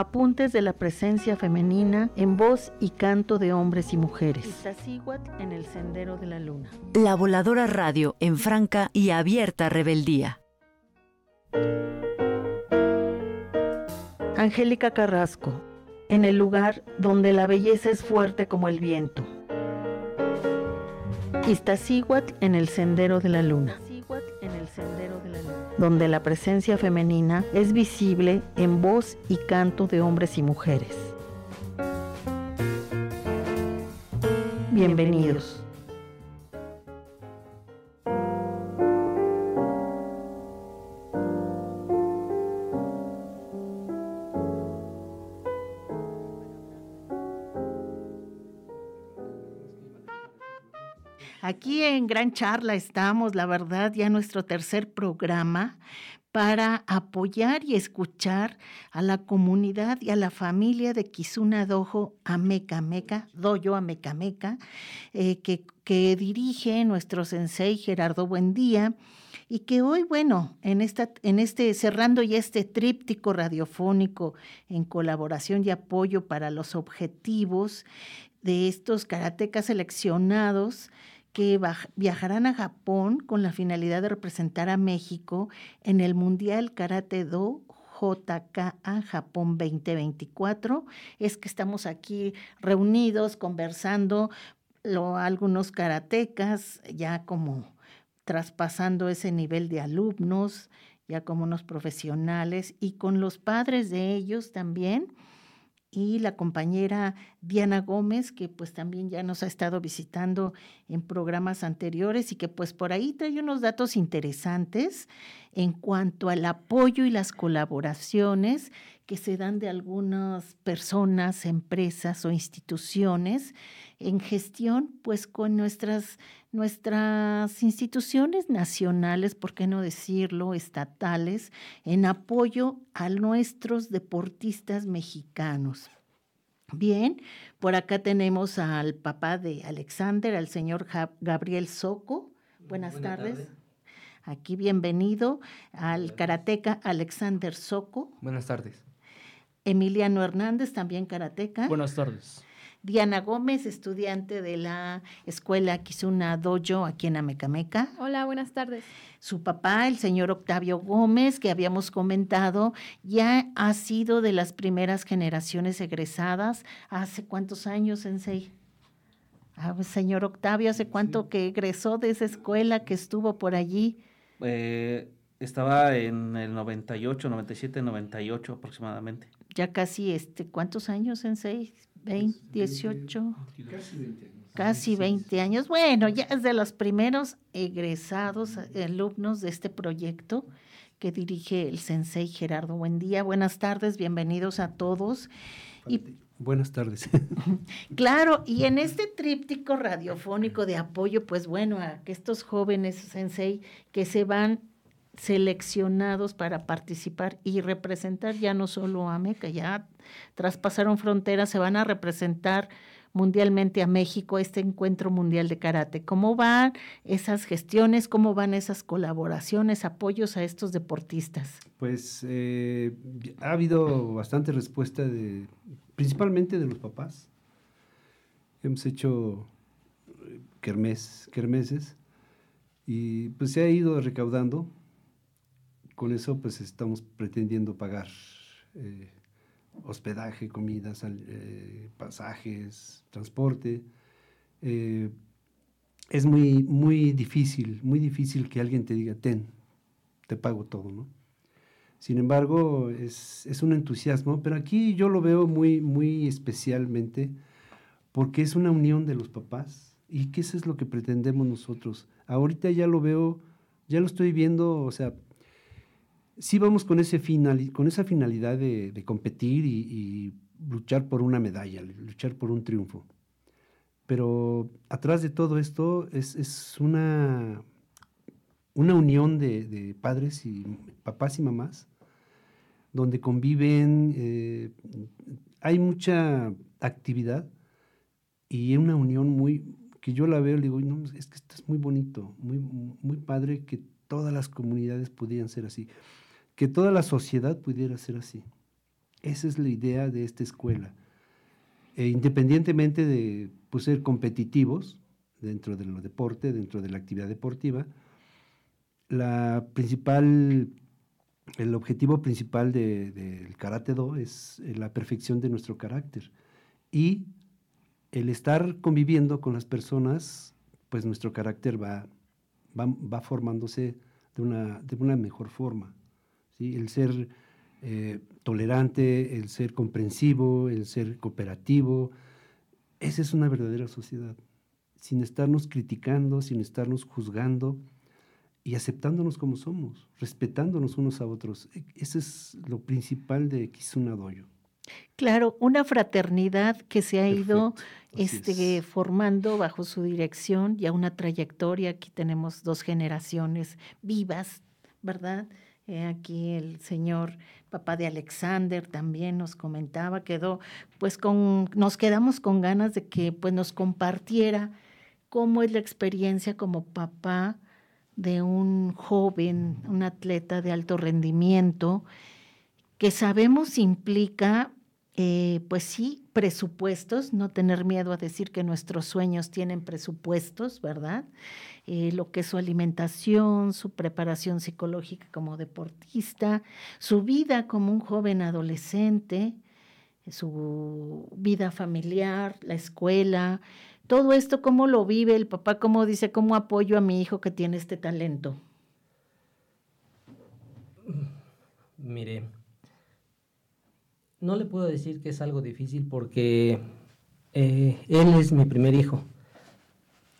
Apuntes de la presencia femenina en voz y canto de hombres y mujeres. Iztaccíhuatl en el sendero de la luna. La Voladora Radio en franca y abierta rebeldía. Angélica Carrasco, en el lugar donde la belleza es fuerte como el viento. Iztaccíhuatl en el sendero de la luna donde la presencia femenina es visible en voz y canto de hombres y mujeres. Bienvenidos. Aquí en Gran Charla estamos, la verdad, ya nuestro tercer programa para apoyar y escuchar a la comunidad y a la familia de Kizuna Dojo Ameca Meca, Doyo Ameca Meca, eh, que, que dirige nuestro sensei Gerardo Buendía y que hoy, bueno, en, esta, en este, cerrando ya este tríptico radiofónico en colaboración y apoyo para los objetivos de estos karatecas seleccionados, que viajarán a Japón con la finalidad de representar a México en el Mundial Karate Do JKA Japón 2024. Es que estamos aquí reunidos conversando algunos karatecas ya como traspasando ese nivel de alumnos, ya como unos profesionales y con los padres de ellos también y la compañera Diana Gómez, que pues también ya nos ha estado visitando en programas anteriores y que pues por ahí trae unos datos interesantes en cuanto al apoyo y las colaboraciones que se dan de algunas personas, empresas o instituciones en gestión pues con nuestras nuestras instituciones nacionales, por qué no decirlo, estatales, en apoyo a nuestros deportistas mexicanos. Bien, por acá tenemos al papá de Alexander, al señor Gabriel Soco. Buenas, tardes. Aquí bienvenido al karateca Alexander Soco. Buenas tardes. Emiliano Hernández, también karateca. Buenas tardes. Diana Gómez, estudiante de la escuela Kizuna Dojo aquí en Amecameca. Hola, buenas tardes. Su papá, el señor Octavio Gómez, que habíamos comentado, ya ha sido de las primeras generaciones egresadas. ¿Hace cuántos años, Sensei? Ah, pues, señor Octavio, ¿hace cuánto que egresó de esa escuela que estuvo por allí? Eh, estaba en el 98, 97, 98 aproximadamente. Ya casi, este, ¿cuántos años, Sensei? 20, 18, casi 20 años. Casi 20 años. Bueno, ya es de los primeros egresados, alumnos de este proyecto que dirige el sensei Gerardo Buen día, Buenas tardes, bienvenidos a todos. Y, Buenas tardes. Claro, y en este tríptico radiofónico de apoyo, pues bueno, a que estos jóvenes sensei que se van seleccionados para participar y representar ya no solo a Meca, ya traspasaron fronteras, se van a representar mundialmente a México este encuentro mundial de karate. ¿Cómo van esas gestiones? ¿Cómo van esas colaboraciones, apoyos a estos deportistas? Pues eh, ha habido bastante respuesta de, principalmente de los papás. Hemos hecho eh, kermes, kermeses y pues se ha ido recaudando con eso pues estamos pretendiendo pagar eh, hospedaje, comidas, eh, pasajes, transporte. Eh, es muy, muy difícil, muy difícil que alguien te diga, ten, te pago todo, ¿no? Sin embargo, es, es, un entusiasmo, pero aquí yo lo veo muy, muy especialmente porque es una unión de los papás y que eso es lo que pretendemos nosotros. Ahorita ya lo veo, ya lo estoy viendo, o sea, sí vamos con, ese final, con esa finalidad de, competir y, luchar por una medalla, luchar por un triunfo. Pero atrás de todo esto es, una, una unión de, padres y papás y mamás, donde conviven, eh, hay mucha actividad y una unión muy, que yo la veo y digo, es que esto es muy bonito, muy, muy padre que todas las comunidades pudieran ser así, que toda la sociedad pudiera ser así. Esa es la idea de esta escuela. E independientemente de pues, ser competitivos dentro del deporte, dentro de la actividad deportiva, el objetivo principal del Karate Do es la perfección de nuestro carácter. Y el estar conviviendo con las personas, pues nuestro carácter va, formándose de de una mejor forma. ¿Sí? El ser eh, tolerante, el ser comprensivo, el ser cooperativo. Esa es una verdadera sociedad, sin estarnos criticando, sin estarnos juzgando y aceptándonos como somos, respetándonos unos a otros. E, ese es lo principal de Kizuna Doyo. Claro, una fraternidad que se ha ido este, formando bajo su dirección, ya una trayectoria. Aquí tenemos dos generaciones vivas, ¿verdad? Aquí el señor papá de Alexander también nos comentaba, quedó pues con, nos quedamos con ganas de que pues nos compartiera cómo es la experiencia como papá de un joven, un atleta de alto rendimiento, que sabemos implica eh, pues sí, presupuestos, no tener miedo a decir que nuestros sueños tienen presupuestos, ¿verdad? Eh, lo que es su alimentación, su preparación psicológica como deportista, su vida como un joven adolescente, su vida familiar, la escuela, todo esto, cómo lo vive el papá, cómo dice, cómo apoyo a mi hijo que tiene este talento. Mire, no le puedo decir que es algo difícil porque eh, él es mi primer hijo.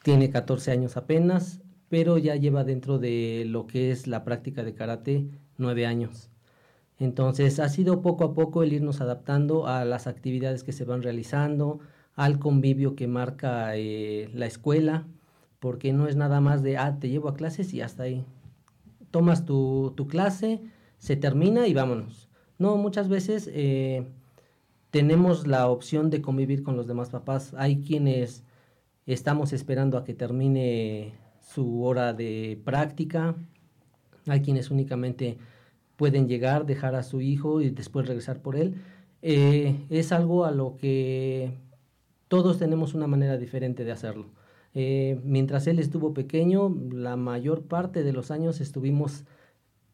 Tiene 14 años apenas, pero ya lleva dentro de lo que es la práctica de karate nueve años. Entonces ha sido poco a poco el irnos adaptando a las actividades que se van realizando, al convivio que marca eh, la escuela, porque no es nada más de, ah, te llevo a clases y hasta ahí. Tomas tu, tu clase, se termina y vámonos. No, muchas veces eh, tenemos la opción de convivir con los demás papás. Hay quienes estamos esperando a que termine su hora de práctica. Hay quienes únicamente pueden llegar, dejar a su hijo y después regresar por él. Eh, es algo a lo que todos tenemos una manera diferente de hacerlo. Eh, mientras él estuvo pequeño, la mayor parte de los años estuvimos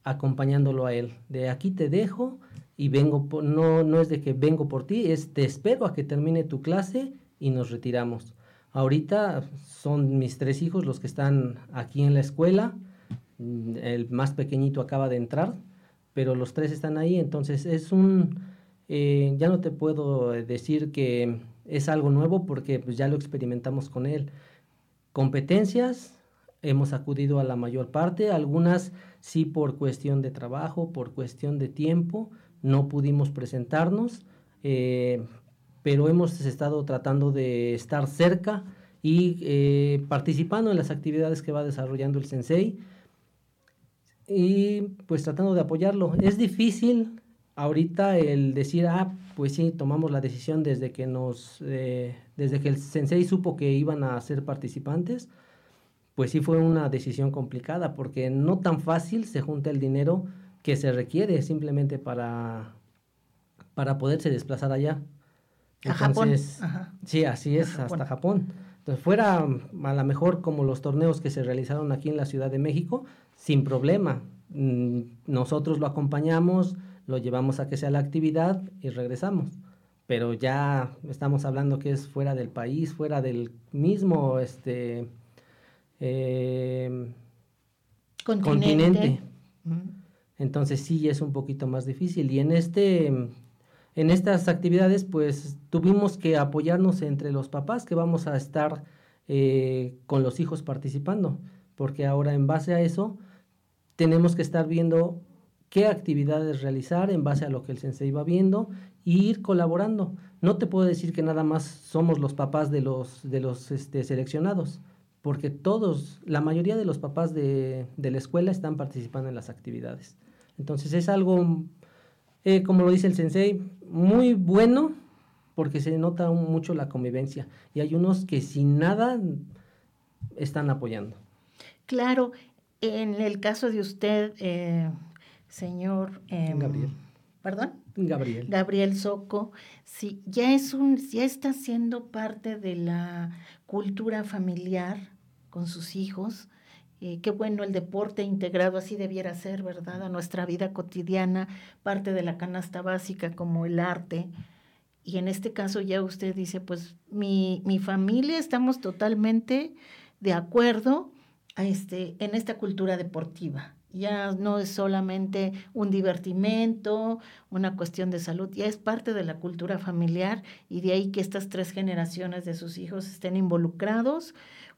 acompañándolo a él. De aquí te dejo y vengo, por, no, no es de que vengo por ti, es te espero a que termine tu clase y nos retiramos. Ahorita son mis tres hijos los que están aquí en la escuela. El más pequeñito acaba de entrar, pero los tres están ahí. Entonces es un, eh, ya no te puedo decir que es algo nuevo porque pues, ya lo experimentamos con él. Competencias, hemos acudido a la mayor parte, algunas sí por cuestión de trabajo, por cuestión de tiempo, no pudimos presentarnos, eh, pero hemos estado tratando de estar cerca y eh, participando en las actividades que va desarrollando el sensei y pues tratando de apoyarlo. Es difícil ahorita el decir, ah, pues sí, tomamos la decisión desde que nos, eh, desde que el sensei supo que iban a ser participantes, pues sí fue una decisión complicada porque no tan fácil se junta el dinero que se requiere simplemente para, para poderse desplazar allá. a Japón. Sí, así es, hasta Japón. Entonces, fuera a lo mejor como los torneos que se realizaron aquí en la Ciudad de México, sin problema. Mm, nosotros lo acompañamos, lo llevamos a que sea la actividad y regresamos. Pero ya estamos hablando que es fuera del país, fuera del mismo este, eh, continente. Entonces sí es un poquito más difícil. Y en este en estas actividades pues tuvimos que apoyarnos entre los papás que vamos a estar eh, con los hijos participando, porque ahora en base a eso tenemos que estar viendo qué actividades realizar en base a lo que el sensei va viendo y ir colaborando. No te puedo decir que nada más somos los papás de los, de los este, seleccionados, porque todos, la mayoría de los papás de, de, la escuela están participando en las actividades. Entonces es algo, eh, como lo dice el sensei, muy bueno porque se nota mucho la convivencia y hay unos que sin nada están apoyando. Claro, en el caso de usted, eh, señor... Em, Gabriel. ¿Perdón? Gabriel. Gabriel Soco, sí, ya es un, ya está siendo parte de la cultura familiar con sus hijos. Eh, qué bueno el deporte integrado, así debiera ser, ¿verdad? A nuestra vida cotidiana, parte de la canasta básica como el arte. Y en este caso ya usted dice, pues mi, mi familia estamos totalmente de acuerdo a este, en esta cultura deportiva. Ya no es solamente un divertimento, una cuestión de salud, ya es parte de la cultura familiar y de ahí que estas tres generaciones de sus hijos estén involucrados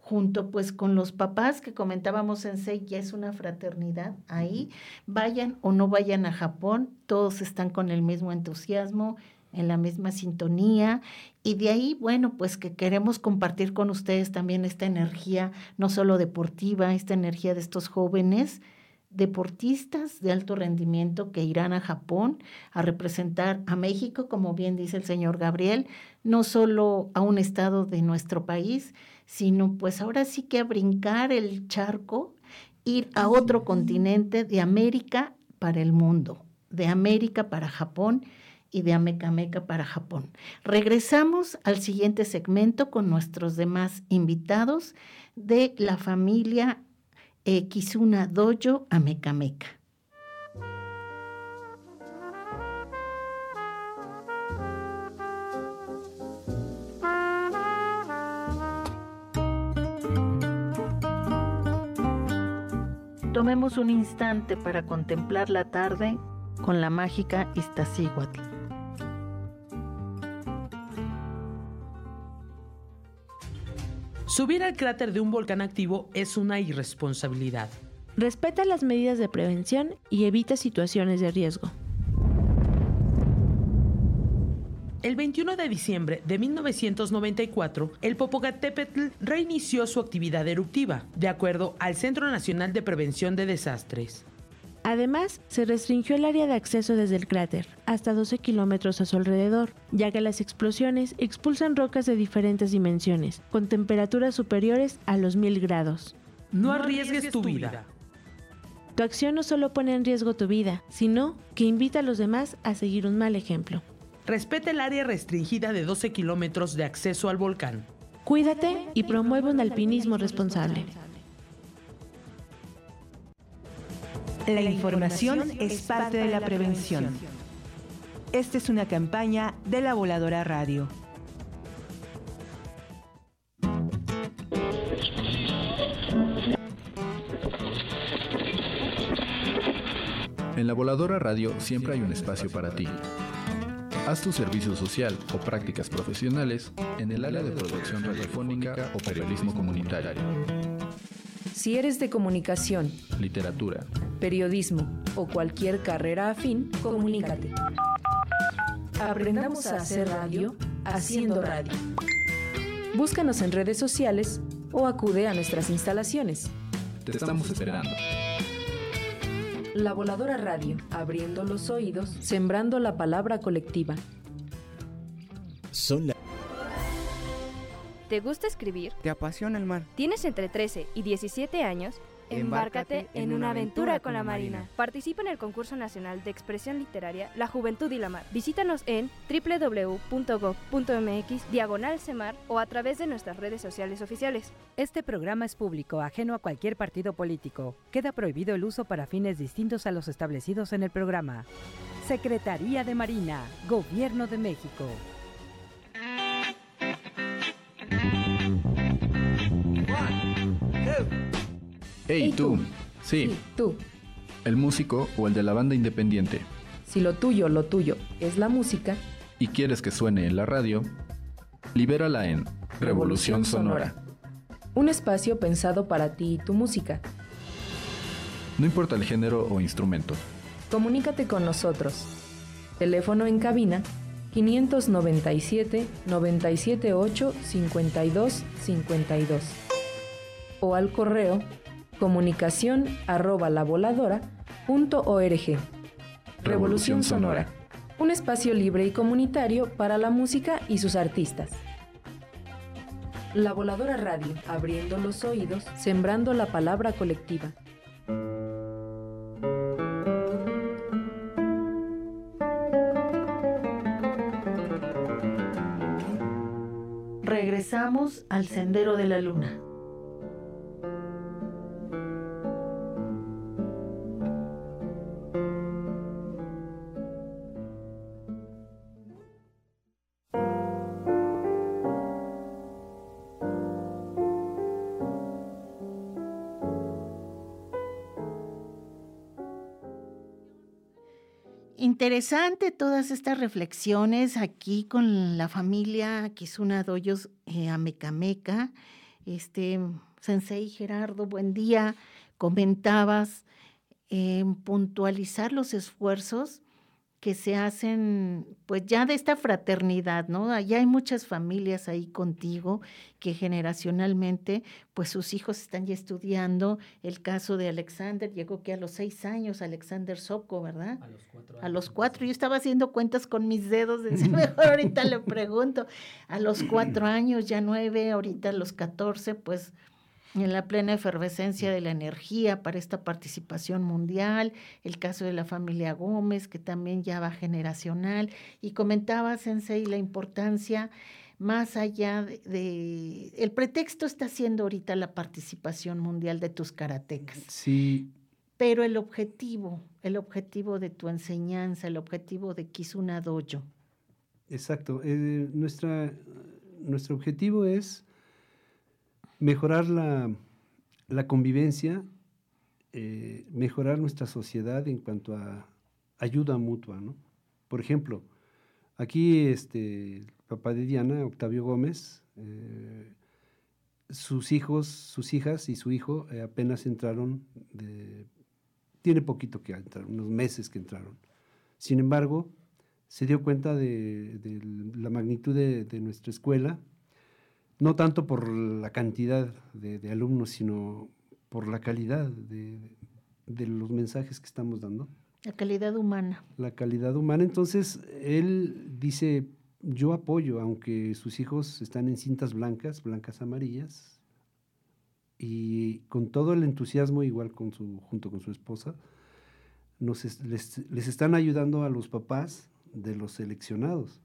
junto pues con los papás que comentábamos en SEI, ya es una fraternidad ahí, vayan o no vayan a Japón, todos están con el mismo entusiasmo, en la misma sintonía y de ahí, bueno, pues que queremos compartir con ustedes también esta energía, no solo deportiva, esta energía de estos jóvenes deportistas de alto rendimiento que irán a Japón a representar a México, como bien dice el señor Gabriel, no solo a un estado de nuestro país, sino pues ahora sí que a brincar el charco, ir a otro continente de América para el mundo, de América para Japón y de Amecameca para Japón. Regresamos al siguiente segmento con nuestros demás invitados de la familia eh, Kizuna Dojo Amecameca. Tomemos un instante para contemplar la tarde con la mágica Iztaccíhuatl. Subir al cráter de un volcán activo es una irresponsabilidad. Respeta las medidas de prevención y evita situaciones de riesgo. El 21 de diciembre de 1994, el Popocatépetl reinició su actividad eruptiva, de acuerdo al Centro Nacional de Prevención de Desastres. Además, se restringió el área de acceso desde el cráter, hasta 12 kilómetros a su alrededor, ya que las explosiones expulsan rocas de diferentes dimensiones, con temperaturas superiores a los 1000 grados. No arriesgues tu vida. Tu acción no solo pone en riesgo tu vida, sino que invita a los demás a seguir un mal ejemplo. Respeta el área restringida de 12 kilómetros de acceso al volcán. Cuídate y promueve un alpinismo responsable. La información es parte de la prevención. Esta es una campaña de la Voladora Radio. En la Voladora Radio siempre hay un espacio para ti. Haz tu servicio social o prácticas profesionales en el área de producción radiofónica o periodismo comunitario. Si eres de comunicación, literatura, periodismo o cualquier carrera afín, comunícate. Aprendamos a hacer radio haciendo radio. Búscanos en redes sociales o acude a nuestras instalaciones. Te estamos esperando. La Voladora Radio, abriendo los oídos, sembrando la palabra colectiva. Son la ¿Te gusta escribir? ¿Te apasiona el mar? ¿Tienes entre 13 y 17 años? Embárcate en una aventura con la Marina. Participa en el concurso nacional de expresión literaria La Juventud y la Mar. Visítanos en www.gov.mx diagonal semar o a través de nuestras redes sociales oficiales. Este programa es público, ajeno a cualquier partido político. Queda prohibido el uso para fines distintos a los establecidos en el programa. Secretaría de Marina, Gobierno de México. Hey, tú. Sí. Tú. El músico o el de la banda independiente. Si lo tuyo, lo tuyo es la música. Y quieres que suene en la radio, libérala en Revolución Sonora. Un espacio pensado para ti y tu música. No importa el género o instrumento. Comunícate con nosotros. Teléfono en cabina 597 978 52 52 o al correo comunicación arroba la voladora.org. Revolución Sonora, un espacio libre y comunitario para la música y sus artistas. La Voladora Radio, abriendo los oídos, sembrando la palabra colectiva. Regresamos al Sendero de la Luna. Interesante todas estas reflexiones aquí con la familia Kizuna Doyos eh, Amecameca. Este, Sensei Gerardo, buen día. Comentabas en puntualizar los esfuerzos que se hacen, pues ya de esta fraternidad, ¿no? Ya hay muchas familias ahí contigo que generacionalmente, pues sus hijos están ya estudiando. El caso de Alexander llegó que a los seis años, Alexander Soko, ¿verdad? A los cuatro. A los cuatro. Yo estaba haciendo cuentas con mis dedos, decía, mejor ahorita le pregunto. A los cuatro años, ya nueve, ahorita a los catorce, pues en la plena efervescencia de la energía para esta participación mundial, el caso de la familia Gómez, que también ya va generacional, y comentaba Sensei la importancia más allá de, el pretexto está siendo ahorita la participación mundial de tus karatecas. Sí. Pero el objetivo, el objetivo de tu enseñanza, el objetivo de Kizuna Dojo. Exacto. Eh, nuestra, nuestro objetivo es mejorar la, convivencia, eh, mejorar nuestra sociedad en cuanto a ayuda mutua, ¿no? Por ejemplo, aquí este, el papá de Diana, Octavio Gómez, eh, sus hijos, sus hijas y su hijo eh, apenas entraron, tiene poquito que entrar, unos meses que entraron. Sin embargo, se dio cuenta de, la magnitud de nuestra escuela, no tanto por la cantidad de, alumnos, sino por la calidad de, los mensajes que estamos dando. La calidad humana. La calidad humana. Entonces, él dice, yo apoyo, aunque sus hijos están en cintas blancas, blancas amarillas, y con todo el entusiasmo, igual con su, junto con su esposa, nos, les, les están ayudando a los papás de los seleccionados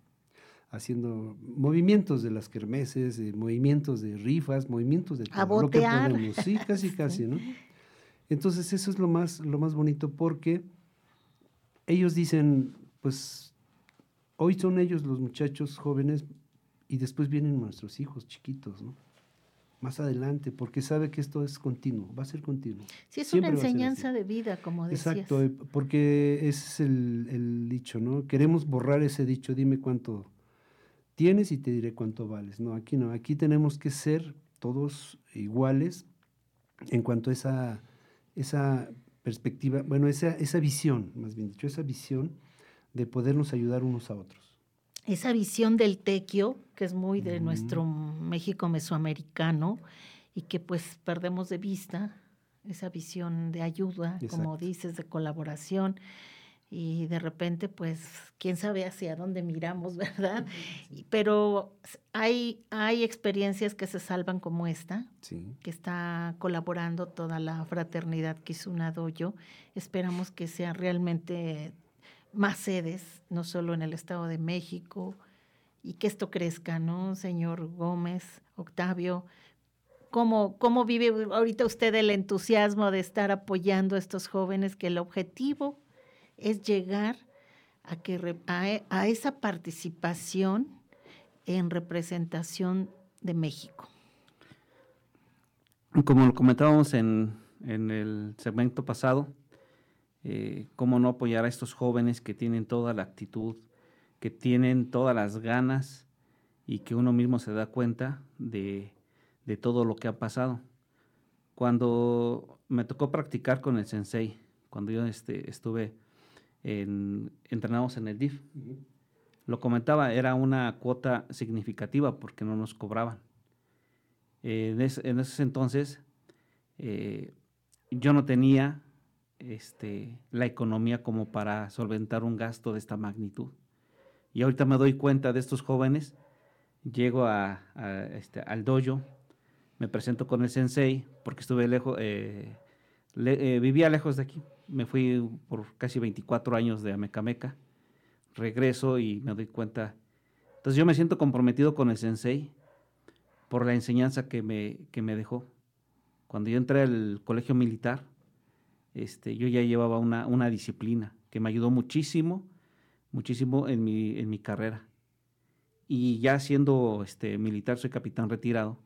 haciendo movimientos de las kermeses, movimientos de rifas, movimientos de todo lo que podemos. Sí, casi, casi, ¿no? Entonces eso es lo más, lo más bonito porque ellos dicen, pues hoy son ellos los muchachos jóvenes y después vienen nuestros hijos chiquitos, ¿no? Más adelante, porque sabe que esto es continuo, va a ser continuo. Sí, es una enseñanza de vida, como decías. Exacto, porque ese es el, el dicho, ¿no? Queremos borrar ese dicho, dime cuánto tienes y te diré cuánto vales. No, aquí no, aquí tenemos que ser todos iguales en cuanto a esa, esa perspectiva, bueno, esa, esa visión, más bien dicho, esa visión de podernos ayudar unos a otros. Esa visión del tequio, que es muy de nuestro México mesoamericano y que pues perdemos de vista, esa visión de ayuda, como dices, de colaboración y de repente, pues, quién sabe hacia dónde miramos, ¿verdad? Pero hay, hay experiencias que se salvan como esta, que está colaborando toda la fraternidad Kizuna Doyo. Esperamos que sean realmente más sedes, no solo en el Estado de México, y que esto crezca, ¿no? Señor Gómez, Octavio, ¿Cómo, ¿Cómo, vive ahorita usted el entusiasmo de estar apoyando a estos jóvenes que el objetivo es llegar a, que, a, esa participación en representación de México. Como lo comentábamos en, el segmento pasado, eh, cómo no apoyar a estos jóvenes que tienen toda la actitud, que tienen todas las ganas y que uno mismo se da cuenta de, de todo lo que ha pasado. Cuando me tocó practicar con el sensei, cuando yo este, estuve en, entrenamos en el DIF. Lo comentaba, era una cuota significativa porque no nos cobraban. en, ese entonces eh, yo no tenía este, la economía como para solventar un gasto de esta magnitud. Y ahorita me doy cuenta de estos jóvenes, llego a, este, al dojo, me presento con el sensei, porque estuve lejos, eh, eh, vivía lejos de aquí, me fui por casi 24 años de Amecameca, regreso y me doy cuenta. Entonces yo me siento comprometido con el sensei por la enseñanza que me, que me dejó. Cuando yo entré al colegio militar, este, yo ya llevaba una, una disciplina que me ayudó muchísimo, muchísimo en mi, en mi carrera. Y ya siendo este, militar, soy capitán retirado,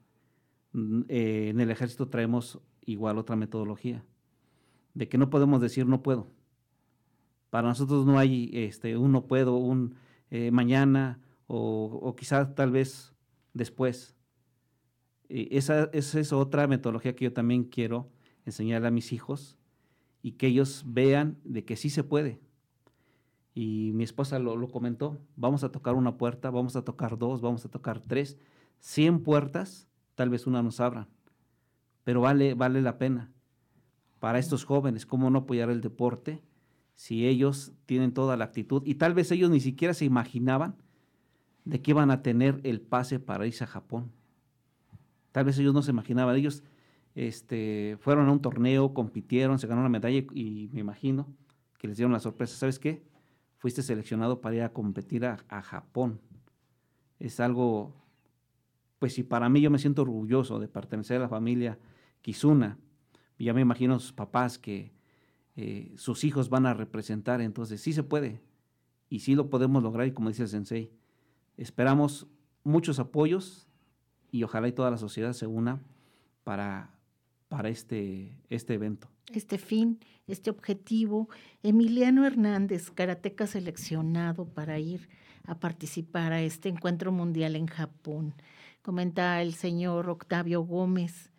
mm, eh, en el ejército traemos igual otra metodología, de que no podemos decir no puedo. Para nosotros no hay este, un no puedo, un eh, mañana o, o quizás tal vez después. esa, esa, es otra metodología que yo también quiero enseñar a mis hijos y que ellos vean de que sí se puede. Y mi esposa lo, lo comentó, vamos a tocar una puerta, vamos a tocar dos, vamos a tocar tres, cien puertas, tal vez una nos abra, pero vale, vale la pena. Para estos jóvenes, ¿cómo no apoyar el deporte si ellos tienen toda la actitud? Y tal vez ellos ni siquiera se imaginaban de que iban a tener el pase para irse a Japón. Tal vez ellos no se imaginaban, ellos este, fueron a un torneo, compitieron, se ganó una medalla y, me imagino que les dieron la sorpresa. ¿Sabes qué? Fuiste seleccionado para ir a competir a, Japón. Es algo, pues si para mí yo me siento orgulloso de pertenecer a la familia Kizuna. Ya me imagino sus papás que eh, sus hijos van a representar, entonces sí se puede y sí lo podemos lograr y como dice el sensei, esperamos muchos apoyos y ojalá y toda la sociedad se una para para este, este evento. Este fin, este objetivo. Emiliano Hernández, karateca seleccionado para ir a participar a este encuentro mundial en Japón. Comenta el señor Octavio Gómez.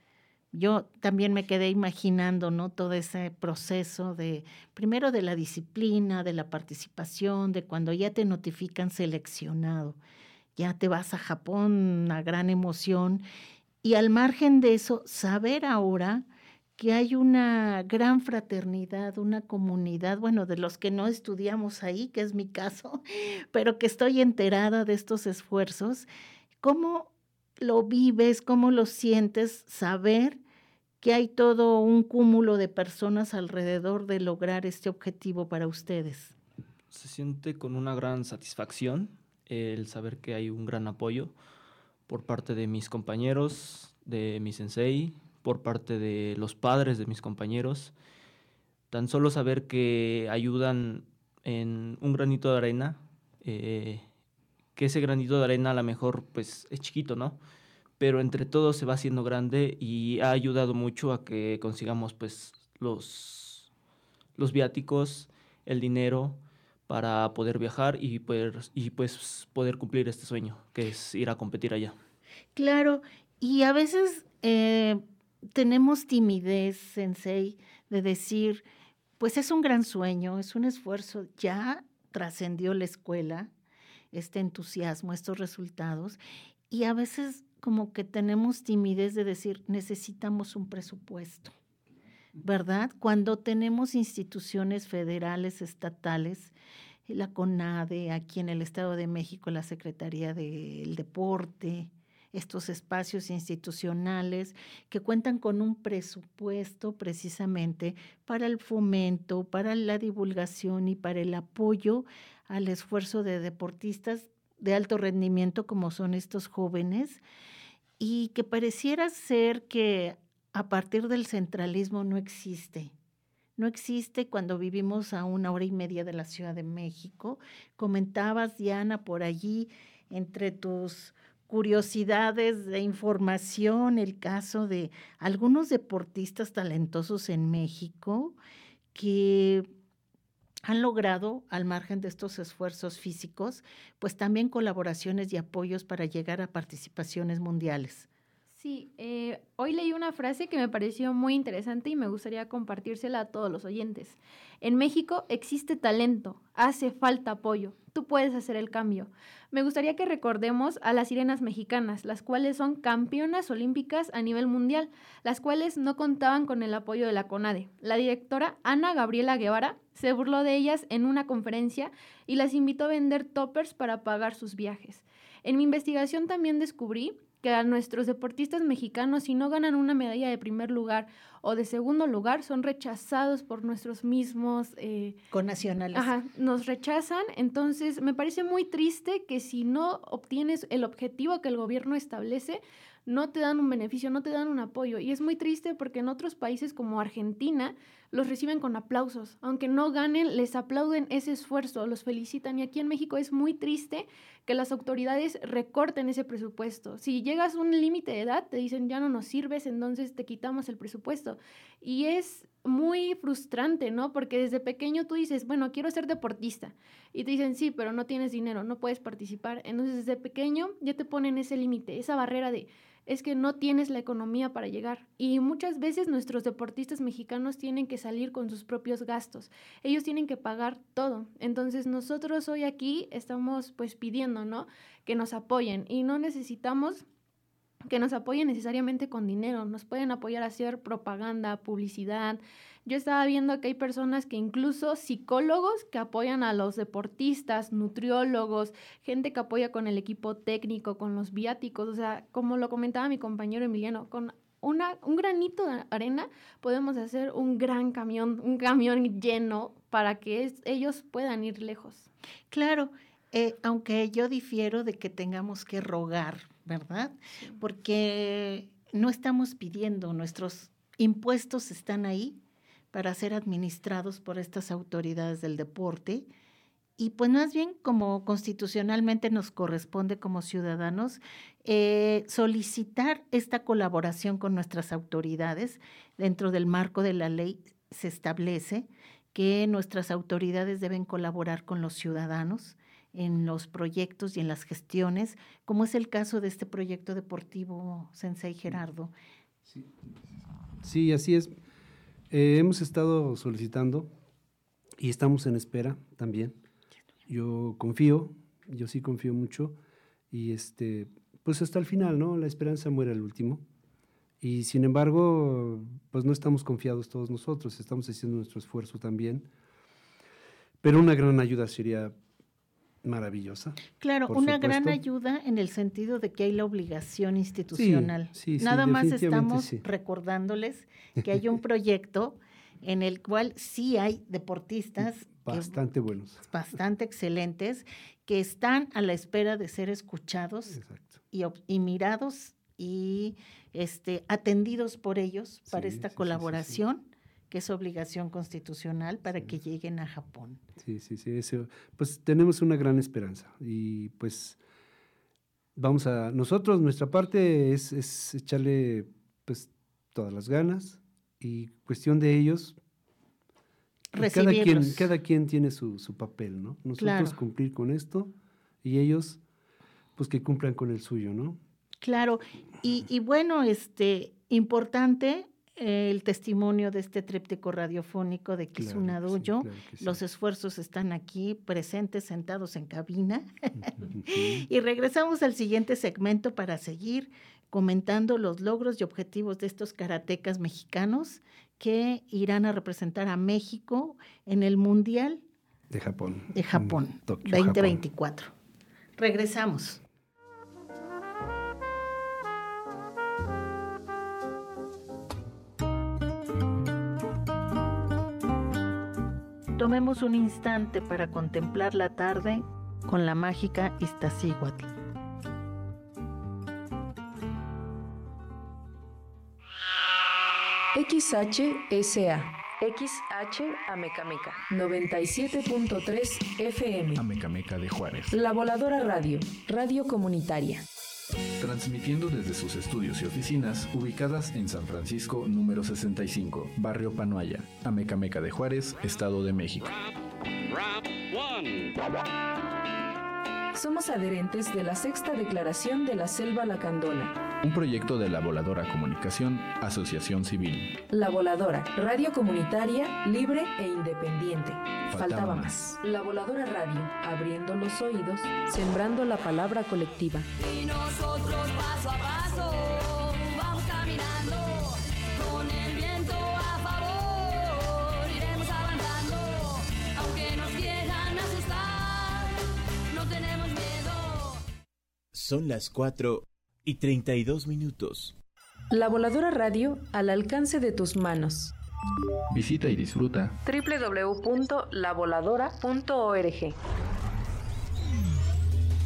Yo también me quedé imaginando, ¿no? Todo ese proceso de, primero de la disciplina, de la participación, de cuando ya te notifican seleccionado. Ya te vas a Japón, una gran emoción y al margen de eso, saber ahora que hay una gran fraternidad, una comunidad, bueno, de los que no estudiamos ahí, que es mi caso, pero que estoy enterada de estos esfuerzos. ¿Cómo lo vives, cómo lo sientes saber que hay todo un cúmulo de personas alrededor de lograr este objetivo para ustedes? Se siente con una gran satisfacción el saber que hay un gran apoyo por parte de mis compañeros, de mi sensei, por parte de los padres de mis compañeros. Tan solo saber que ayudan en un granito de arena, eh, que ese granito de arena a lo mejor pues es chiquito, ¿no? Pero entre todos se va haciendo grande y ha ayudado mucho a que consigamos pues los, los viáticos, el dinero para poder viajar y, poder, y pues poder cumplir este sueño, que es ir a competir allá. Claro, y a veces eh, tenemos timidez, Sensei, de decir, pues es un gran sueño, es un esfuerzo, ya trascendió la escuela, este entusiasmo, estos resultados, y a veces como que tenemos timidez de decir, necesitamos un presupuesto. ¿verdad? Cuando tenemos instituciones federales, estatales, la CONADE, aquí en el Estado de México, la Secretaría del Deporte, estos espacios institucionales que cuentan con un presupuesto precisamente para el fomento, para la divulgación y para el apoyo al esfuerzo de deportistas de alto rendimiento como son estos jóvenes y que pareciera ser que a partir del centralismo no existe. No existe cuando vivimos a una hora y media de la Ciudad de México. Comentabas, Diana, por allí, entre tus curiosidades de información, el caso de algunos deportistas talentosos en México que han logrado, al margen de estos esfuerzos físicos, pues también colaboraciones y apoyos para llegar a participaciones mundiales. Sí, eh, hoy leí una frase que me pareció muy interesante y me gustaría compartírsela a todos los oyentes. En México existe talento, hace falta apoyo, tú puedes hacer el cambio. Me gustaría que recordemos a las sirenas mexicanas, las cuales son campeonas olímpicas a nivel mundial, las cuales no contaban con el apoyo de la CONADE. La directora Ana Gabriela Guevara se burló de ellas en una conferencia y las invitó a vender toppers para pagar sus viajes. En mi investigación también descubrí que a nuestros deportistas mexicanos, si no ganan una medalla de primer lugar o de segundo lugar, son rechazados por nuestros mismos... Eh, Connacionales. Ajá, nos rechazan. Entonces, me parece muy triste que si no obtienes el objetivo que el gobierno establece, no te dan un beneficio, no te dan un apoyo. Y es muy triste porque en otros países como Argentina los reciben con aplausos. Aunque no ganen, les aplauden ese esfuerzo, los felicitan. Y aquí en México es muy triste que las autoridades recorten ese presupuesto. Si llegas a un límite de edad, te dicen ya no nos sirves, entonces te quitamos el presupuesto. Y es muy frustrante, ¿no? Porque desde pequeño tú dices, bueno, quiero ser deportista. Y te dicen, sí, pero no tienes dinero, no puedes participar. Entonces desde pequeño ya te ponen ese límite, esa barrera de es que no tienes la economía para llegar. Y muchas veces nuestros deportistas mexicanos tienen que salir con sus propios gastos. Ellos tienen que pagar todo. Entonces nosotros hoy aquí estamos pues pidiendo, ¿no? Que nos apoyen y no necesitamos que nos apoyen necesariamente con dinero, nos pueden apoyar a hacer propaganda, publicidad. Yo estaba viendo que hay personas que incluso psicólogos que apoyan a los deportistas, nutriólogos, gente que apoya con el equipo técnico, con los viáticos, o sea, como lo comentaba mi compañero Emiliano, con una, un granito de arena podemos hacer un gran camión, un camión lleno para que ellos puedan ir lejos. Claro, eh, aunque yo difiero de que tengamos que rogar ¿verdad? Porque no estamos pidiendo, nuestros impuestos están ahí para ser administrados por estas autoridades del deporte y pues más bien como constitucionalmente nos corresponde como ciudadanos eh, solicitar esta colaboración con nuestras autoridades dentro del marco de la ley se establece que nuestras autoridades deben colaborar con los ciudadanos en los proyectos y en las gestiones, como es el caso de este proyecto deportivo Sensei Gerardo. Sí, así es. Eh, hemos estado solicitando y estamos en espera también. Yo confío, yo sí confío mucho y este, pues hasta el final, ¿no? La esperanza muere al último. Y sin embargo, pues no estamos confiados todos nosotros, estamos haciendo nuestro esfuerzo también. Pero una gran ayuda sería maravillosa. Claro, una gran ayuda en el sentido de que hay la obligación institucional. Nada más estamos recordándoles que hay un proyecto en el cual sí hay deportistas bastante buenos, bastante excelentes, que están a la espera de ser escuchados y, y, mirados y este, atendidos por ellos para esta colaboración que es obligación constitucional para que lleguen a Japón. Sí, sí, sí, eso, pues tenemos una gran esperanza y pues vamos a, nosotros, nuestra parte es, es echarle pues todas las ganas y cuestión de ellos, pues, cada, quien, cada quien tiene su, su papel, ¿no? Nosotros cumplir con esto y ellos pues que cumplan con el suyo, ¿no? Claro, y, y bueno, este, importante el testimonio de este tríptico radiofónico de Kizuna Los esfuerzos están aquí presentes, sentados en cabina. y regresamos al siguiente segmento para seguir comentando los logros y objetivos de estos karatecas mexicanos que irán a representar a México en el Mundial de Japón. De Japón, 2024. Regresamos. Tomemos un instante para contemplar la tarde con la mágica Iztaccíhuatl. XHSA. XH Amecameca 97.3 FM Amecameca de Juárez. La Voladora Radio, radio comunitaria transmitiendo desde sus estudios y oficinas ubicadas en San Francisco número 65, Barrio Panoaya, Amecameca de Juárez, Estado de México. Somos adherentes de la Sexta Declaración de la Selva Lacandona. Un proyecto de la Voladora Comunicación, Asociación Civil. La Voladora, radio comunitaria, libre e independiente. Faltaba, más. La Voladora Radio, abriendo los oídos, sembrando la palabra colectiva. Y nosotros paso a paso Son las 4 y 32 minutos. La Voladora Radio al alcance de tus manos. Visita y disfruta www.lavoladora.org.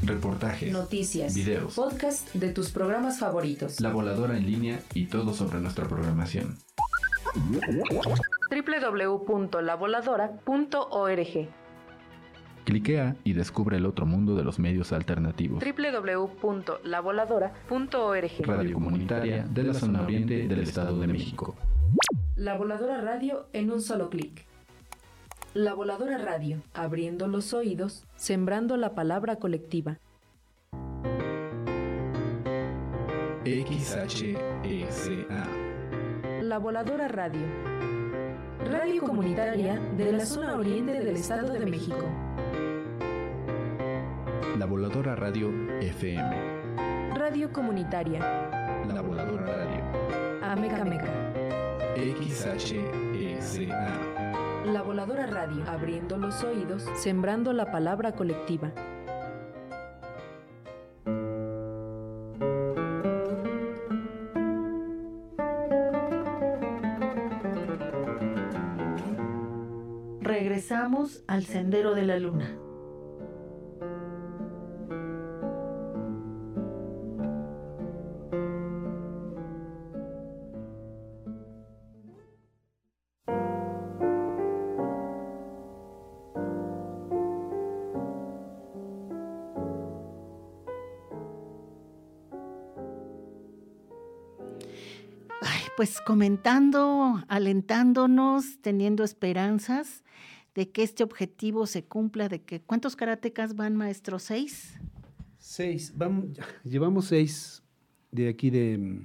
reportajes, Noticias, videos, podcast de tus programas favoritos. la voladora en línea y todo sobre nuestra programación. www.lavoladora.org. Cliquea y descubre el otro mundo de los medios alternativos. www.lavoladora.org. Radio comunitaria de la zona oriente del Estado de México. La Voladora Radio en un solo clic. La Voladora Radio, abriendo los oídos, sembrando la palabra colectiva. XHESA. La Voladora Radio. Radio comunitaria de la zona oriente del Estado de México. La Voladora Radio FM. Radio comunitaria. La Voladora Radio. Ameca Meca. XHESA. La Voladora Radio, abriendo los oídos, sembrando la palabra colectiva. Regresamos al sendero de la luna. Pues comentando, alentándonos, teniendo esperanzas de que este objetivo se cumpla, de que ¿cuántos karatecas van, maestro? ¿Seis? Seis, vamos, llevamos seis de aquí de,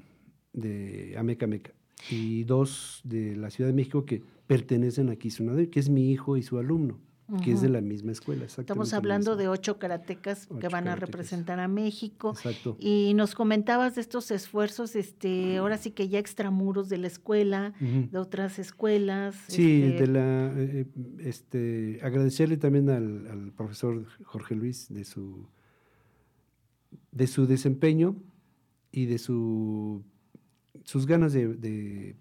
de Ameca Meca y dos de la Ciudad de México que pertenecen a Kizunade, que es mi hijo y su alumno, que es de la misma escuela. Estamos hablando de ocho karatecas que van a representar a México. Exacto. Y nos comentabas de estos esfuerzos, este, ahora sí que ya extramuros de la escuela, de otras escuelas. Sí, este, de la, eh, eh, este, agradecerle también al, al profesor Jorge Luis de su, de su desempeño y de su, sus ganas de, de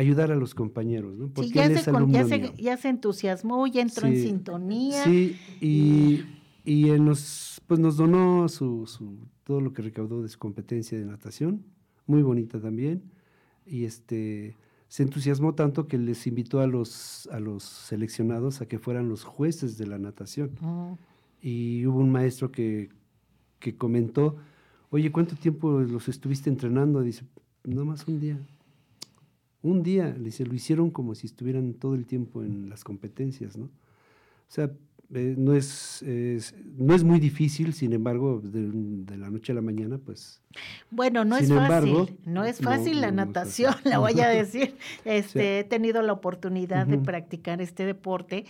ayudar a los compañeros, ¿no? Porque Sí, ya él se, es con- alumno ya, se, mío. ya se entusiasmó, ya entró en Sí, sintonía. Sí, y, y él nos, pues nos donó su, su, todo lo que recaudó de su competencia de natación, muy bonita también, y este se entusiasmó tanto que les invitó a los, a los seleccionados a que fueran los jueces de la natación. Mm. Y hubo un maestro que, que comentó, oye, ¿cuánto tiempo los estuviste entrenando? Dice, nada más un día. Un día, le dice, lo hicieron como si estuvieran todo el tiempo en las competencias, ¿no? O sea, eh, no, es, es- no es muy difícil, sin embargo, de, de la noche a la mañana, pues... Bueno, no es fácil, embargo, no es no, fácil la no, no natación, fácil. la voy a decir. Este, He tenido la oportunidad de practicar este deporte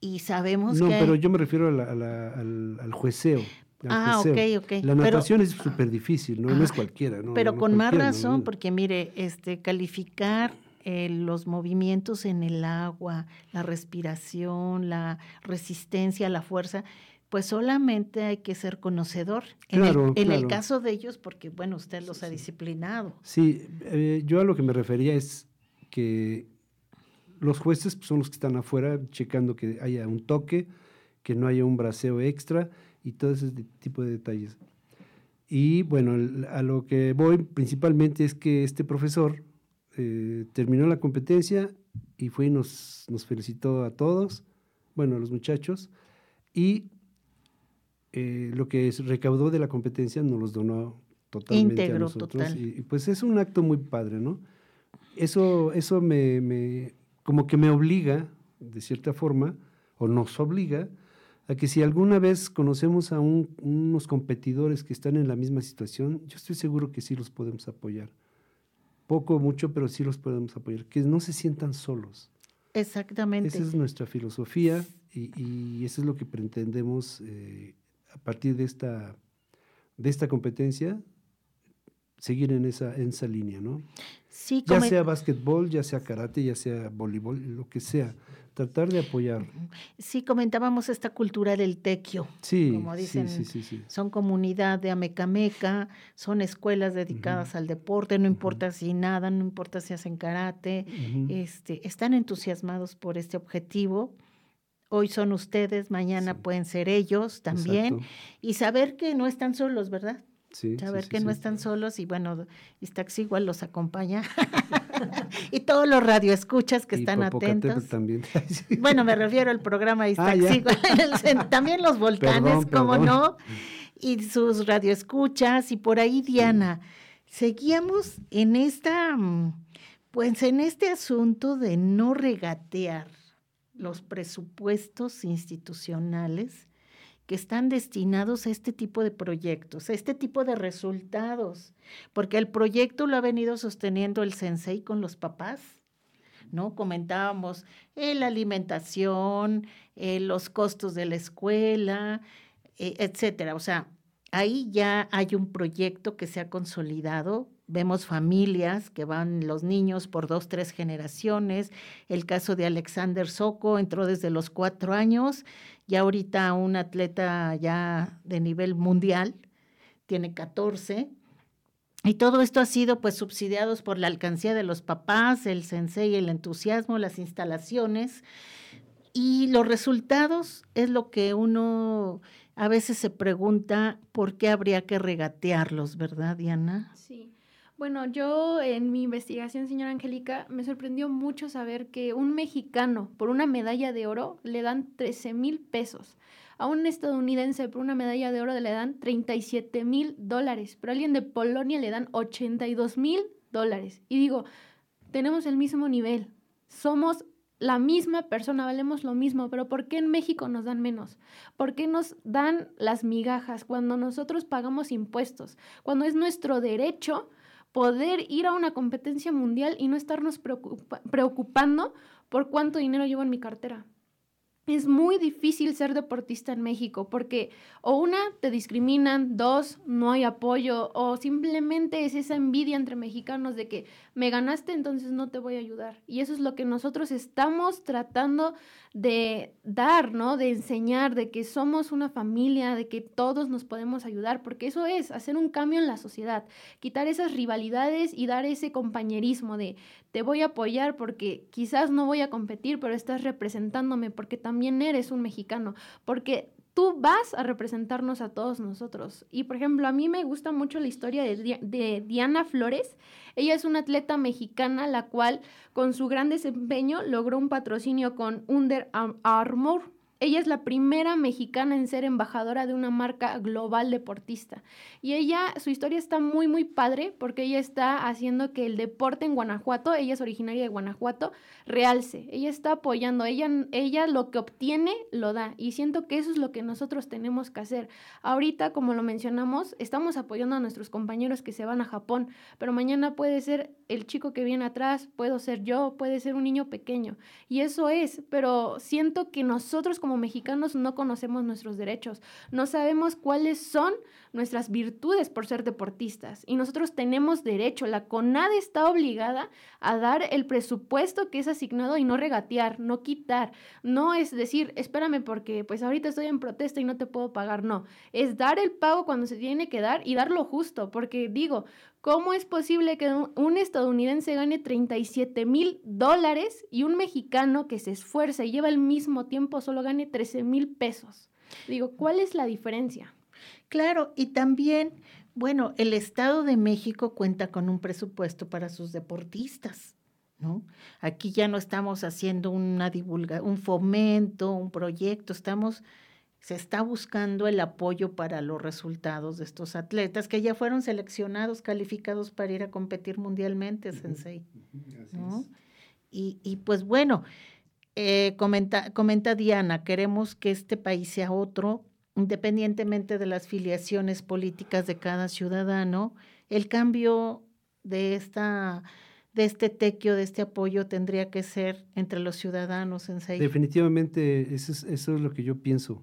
y sabemos No, que... pero yo me refiero a la- a la- al, al jueceo. Ah, ok, ok. La Pero- natación es súper difícil, ¿no? no es Ah, cualquiera, ¿no? Pero No, con más razón, porque mire, este, calificar eh, los movimientos en el agua, la respiración, la resistencia, la fuerza, pues solamente hay que ser conocedor. En, Claro, el, en el caso de ellos, porque bueno, usted los ha disciplinado. Sí, eh, yo a lo que me refería es que los jueces pues, son los que están afuera checando que haya un toque, que no haya un braceo extra y todo ese tipo de detalles. Y bueno, a lo que voy principalmente es que este profesor eh, terminó la competencia y fue y nos, nos felicitó a todos, bueno, a los muchachos, y eh, lo que es- recaudó de la competencia nos los donó totalmente a Íntegro, nosotros. total. Y, y, pues es un acto muy padre, ¿no? Eso, eso me, me- como que me obliga, de cierta forma, o nos obliga, a que si alguna vez conocemos a un- unos competidores que están en la misma situación, yo estoy seguro que sí los podemos apoyar. Poco o mucho, pero sí los podemos apoyar. Que no se sientan solos. Exactamente. Esa es nuestra filosofía y, y eso es lo que pretendemos eh, a partir de esta, de esta competencia, seguir en esa, en esa línea, ¿no? Sí, ya sea básquetbol, ya sea karate, ya sea voleibol, lo que sea, tratar de apoyar. Sí, comentábamos esta cultura del tequio. Sí, como dicen, sí, sí, sí. son comunidad de amecameca, son escuelas dedicadas al deporte, no importa si nada, no importa si hacen karate, este, están entusiasmados por este objetivo. Hoy son ustedes, mañana pueden ser ellos también. Exacto. Y saber que no están solos, ¿verdad? Sí, saber sí, que no están solos y bueno, Istax igual los acompaña. y todos los radioescuchas que Y están atentos. también. Bueno, me refiero al programa Ah, Istax ya. igual, el cen- también los volcanes, como no, y sus radioescuchas y por ahí Diana. Seguíamos en esta, mm, pues en este asunto de no regatear los presupuestos institucionales que están destinados a este tipo de proyectos, a este tipo de resultados, porque el proyecto lo ha venido sosteniendo el sensei con los papás, ¿no? Comentábamos eh, la alimentación, eh, los costos de la escuela, eh, etcétera. O sea, ahí ya hay un proyecto que se ha consolidado. Vemos familias que van los niños por dos, tres generaciones. El caso de Alexander Soko entró desde los cuatro años y ahorita un atleta ya de nivel mundial, tiene 14. Y todo esto ha sido pues subsidiados por la alcancía de los papás, el sensei, el entusiasmo, las instalaciones. Y los resultados es lo que uno a veces se pregunta por qué habría que regatearlos, ¿verdad, Diana? Sí. Bueno, yo en mi investigación, señora Angélica, me sorprendió mucho saber que un mexicano por una medalla de oro le dan 13 mil pesos. A un estadounidense por una medalla de oro le dan 37 mil dólares, pero a alguien de Polonia le dan 82 mil dólares. Y digo, tenemos el mismo nivel, somos la misma persona, valemos lo mismo, pero ¿por qué en México nos dan menos? ¿Por qué nos dan las migajas cuando nosotros pagamos impuestos? Cuando es nuestro derecho poder ir a una competencia mundial y no estarnos preocupa- preocupando por cuánto dinero llevo en mi cartera. Es muy difícil ser deportista en México porque o una, te discriminan, dos, no hay apoyo o simplemente es esa envidia entre mexicanos de que me ganaste, entonces no te voy a ayudar. Y eso es lo que nosotros estamos tratando de dar, ¿no? De enseñar, de que somos una familia, de que todos nos podemos ayudar, porque eso es hacer un cambio en la sociedad, quitar esas rivalidades y dar ese compañerismo de te voy a apoyar porque quizás no voy a competir, pero estás representándome porque también eres un mexicano, porque tú vas a representarnos a todos nosotros. Y por ejemplo, a mí me gusta mucho la historia de, Dia- de Diana Flores. Ella es una atleta mexicana, la cual con su gran desempeño logró un patrocinio con Under Ar- Armour. Ella es la primera mexicana en ser embajadora de una marca global deportista. Y ella, su historia está muy, muy padre porque ella está haciendo que el deporte en Guanajuato, ella es originaria de Guanajuato, realce. Ella está apoyando, ella, ella lo que obtiene lo da. Y siento que eso es lo que nosotros tenemos que hacer. Ahorita, como lo mencionamos, estamos apoyando a nuestros compañeros que se van a Japón, pero mañana puede ser el chico que viene atrás, puedo ser yo, puede ser un niño pequeño. Y eso es, pero siento que nosotros como mexicanos no conocemos nuestros derechos, no sabemos cuáles son nuestras virtudes por ser deportistas. Y nosotros tenemos derecho, la CONADE está obligada a dar el presupuesto que es asignado y no regatear, no quitar. No es decir, espérame porque pues ahorita estoy en protesta y no te puedo pagar, no. Es dar el pago cuando se tiene que dar y darlo justo, porque digo, ¿Cómo es posible que un- un estadounidense gane 37 mil dólares y un mexicano que se esfuerza y lleva el mismo tiempo solo gane 13 mil pesos? Digo, ¿cuál es la diferencia? Claro, y también, bueno, el Estado de México cuenta con un presupuesto para sus deportistas, ¿no? Aquí ya no estamos haciendo una divulga, un fomento, un proyecto, estamos, se está buscando el apoyo para los resultados de estos atletas que ya fueron seleccionados, calificados para ir a competir mundialmente, Sensei, ¿no? Y, y pues bueno, eh, comenta, comenta Diana, queremos que este país sea otro, independientemente de las filiaciones políticas de cada ciudadano. El cambio de esta de este tequio, de este apoyo, tendría que ser entre los ciudadanos en Seiya. Definitivamente, eso es, eso es lo que yo pienso.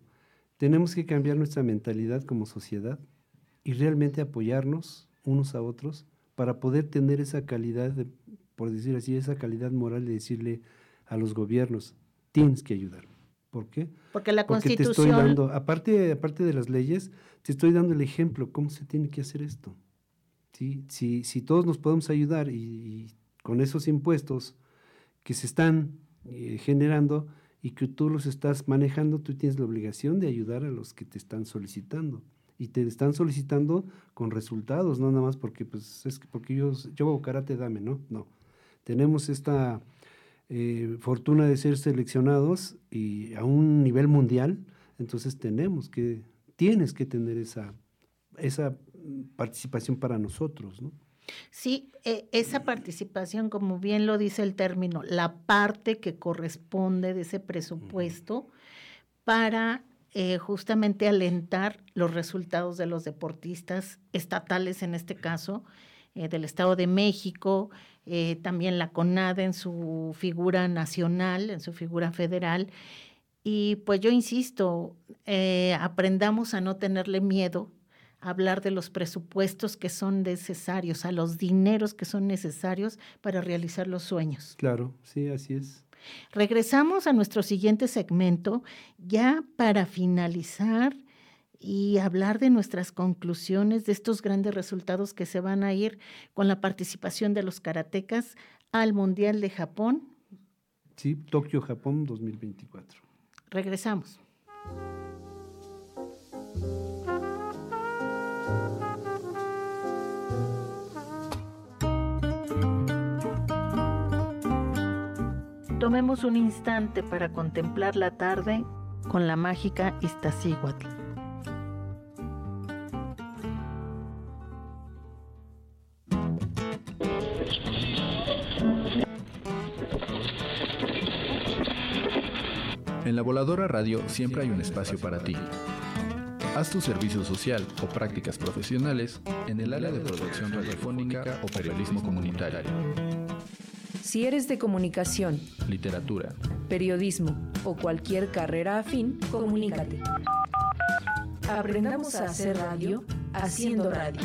Tenemos que cambiar nuestra mentalidad como sociedad y realmente apoyarnos unos a otros para poder tener esa calidad, de, por decir así, esa calidad moral de decirle a los gobiernos, tienes que ayudar. ¿Por qué? Porque la Porque te Constitución... estoy dando, aparte, aparte de las leyes, te estoy dando el ejemplo, cómo se tiene que hacer esto. ¿Sí? Si, si todos nos podemos ayudar y, y con esos impuestos que se están eh, generando y que tú los estás manejando, tú tienes la obligación de ayudar a los que te están solicitando. Y te están solicitando con resultados, no nada más porque, pues, es que porque yo, yo hago karate, dame, ¿no? No. Tenemos esta eh, fortuna de ser seleccionados y a un nivel mundial, entonces tenemos que, tienes que tener esa, esa participación para nosotros, ¿no? Sí, eh, esa participación, como bien lo dice el término, la parte que corresponde de ese presupuesto para eh, justamente alentar los resultados de los deportistas estatales, en este caso, eh, del Estado de México, también la CONADE en su figura nacional, en su figura federal. Y pues yo insisto, aprendamos a no tenerle miedo hablar de los presupuestos que son necesarios, a los dineros que son necesarios para realizar los sueños. Claro, sí, así es. Regresamos a nuestro siguiente segmento ya para finalizar y hablar de nuestras conclusiones de estos grandes resultados que se van a ir con la participación de los karatecas al Mundial de Japón. Sí, Tokio, Japón 2024. Regresamos. Tomemos un instante para contemplar la tarde con la mágica Iztaccíhuatl. En la Voladora Radio siempre hay un espacio para ti. Haz tu servicio social o prácticas profesionales en el área de producción radiofónica o periodismo comunitario, Si eres de comunicación, literatura, periodismo o cualquier carrera afín, comunícate. Aprendamos a hacer radio haciendo radio.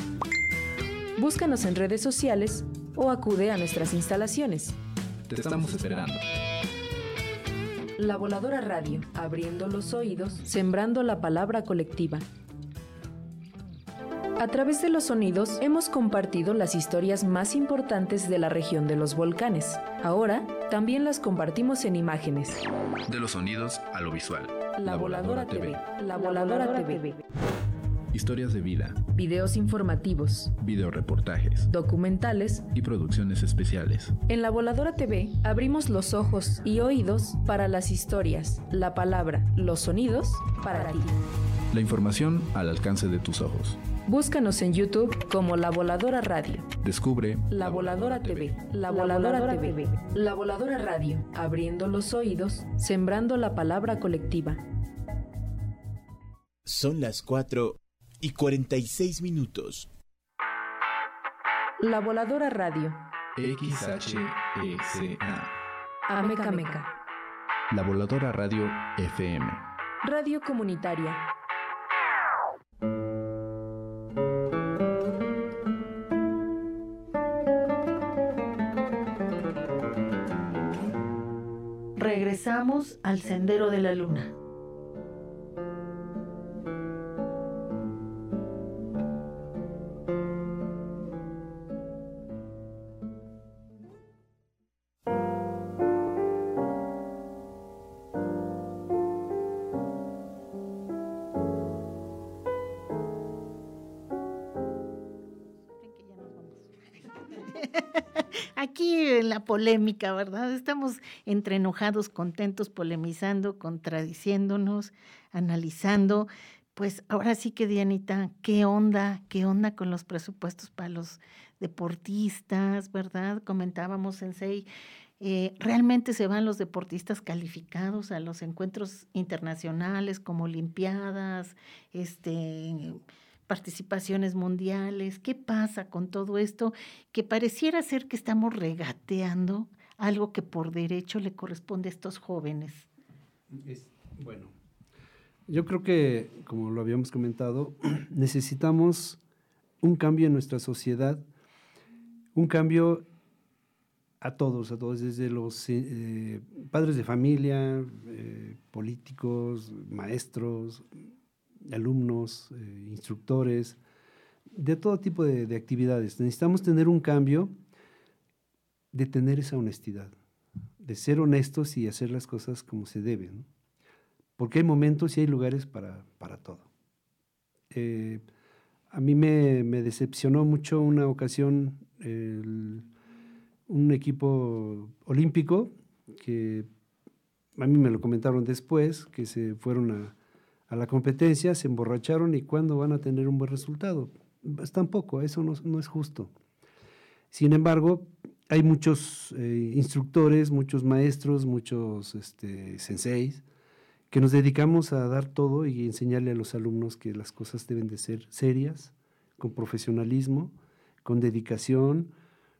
Búscanos en redes sociales o acude a nuestras instalaciones. te estamos esperando. La Voladora Radio, abriendo los oídos, sembrando la palabra colectiva. A través de los sonidos hemos compartido las historias más importantes de la región de los volcanes. Ahora también las compartimos en imágenes. De los sonidos a lo visual. La Voladora TV. La Voladora TV. Historias de vida, Videos informativos, videoreportajes documentales. y producciones especiales. En La Voladora TV abrimos los ojos y oídos para las historias, la palabra, los sonidos para ti. La información al alcance de tus ojos. Búscanos en YouTube como La Voladora Radio. Descubre La Voladora TV. La Voladora TV. La Voladora Radio. Abriendo los oídos, sembrando la palabra colectiva. Son las 4 y 46 minutos. La Voladora Radio. XHECA. Ameca Meca. La Voladora Radio FM. Radio comunitaria. Regresamos al Sendero de la Luna. Polémica, ¿verdad? Estamos entre enojados, contentos, polemizando, contradiciéndonos, analizando. Pues ahora sí que, Dianita, ¿qué onda? ¿Qué onda con los presupuestos para los deportistas, verdad? Comentábamos, Sensei, Eh, ¿Realmente se van los deportistas calificados a los encuentros internacionales como Olimpiadas, este, participaciones mundiales? ¿Qué pasa con todo esto? Que pareciera ser que estamos regateando algo que por derecho le corresponde a estos jóvenes. bueno, yo creo que, como lo habíamos comentado, necesitamos un cambio en nuestra sociedad, un cambio a todos, a todos, desde los eh, padres de familia, eh, políticos, maestros, alumnos, eh, instructores, de todo tipo de, de, actividades. Necesitamos tener un cambio de tener esa honestidad, de ser honestos y hacer las cosas como se deben, porque hay momentos y hay lugares para, para todo. a mí me, me, decepcionó mucho una ocasión un equipo olímpico que a mí me lo comentaron después, que se fueron a, a la competencia, se emborracharon y cuándo van a tener un buen resultado. Pues tampoco, eso no, es justo. Sin embargo, hay muchos eh, instructores, muchos maestros, muchos este, senseis, que nos dedicamos a dar todo y enseñarle a los alumnos que las cosas deben de ser serias, con profesionalismo, con dedicación,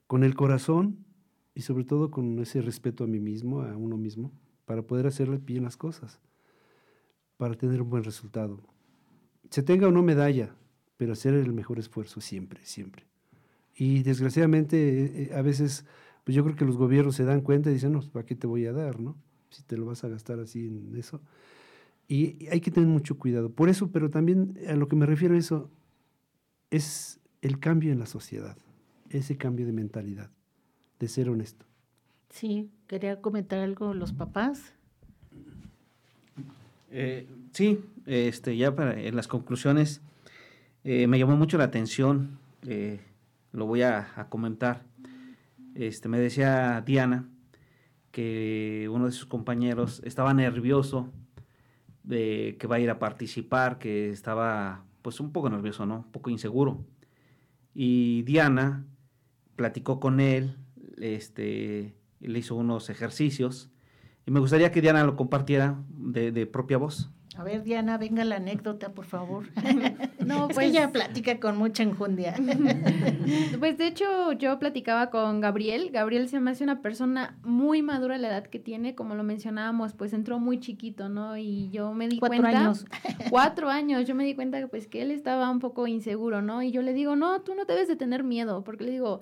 con el corazón y sobre todo con ese respeto a mí mismo, a uno mismo, para poder hacerle bien las cosas, para tener un buen resultado. Se tenga o no medalla, pero hacer el mejor esfuerzo siempre, siempre. Y desgraciadamente eh, eh, a veces, pues yo creo que los gobiernos se dan cuenta y dicen, no, ¿para qué te voy a dar, no? Si te lo vas a gastar así en eso. Y hay que tener mucho cuidado. Por eso, pero también a lo que me refiero a eso, es el cambio en la sociedad ese cambio de mentalidad, de ser honesto. Sí, quería comentar algo los papás. Eh, sí, este, ya para, en las conclusiones, eh, me llamó mucho la atención, eh, lo voy a, comentar. Este, me decía Diana que uno de sus compañeros estaba nervioso de que va a ir a participar, que estaba pues un poco nervioso, ¿no? Un poco inseguro. Y Diana platicó con él, este, le hizo unos ejercicios y me gustaría que Diana lo compartiera de, de propia voz. A ver, Diana, venga la anécdota, por favor. no, pues ella platica con mucha enjundia. pues de hecho, yo platicaba con Gabriel. Gabriel se me hace una persona muy madura a la edad que tiene, como lo mencionábamos, pues entró muy chiquito, ¿no? Y yo me di cuatro cuenta. Años. cuatro años. Yo me di cuenta pues que él estaba un poco inseguro, ¿no? Y yo le digo, no, tú no debes de tener miedo, porque le digo,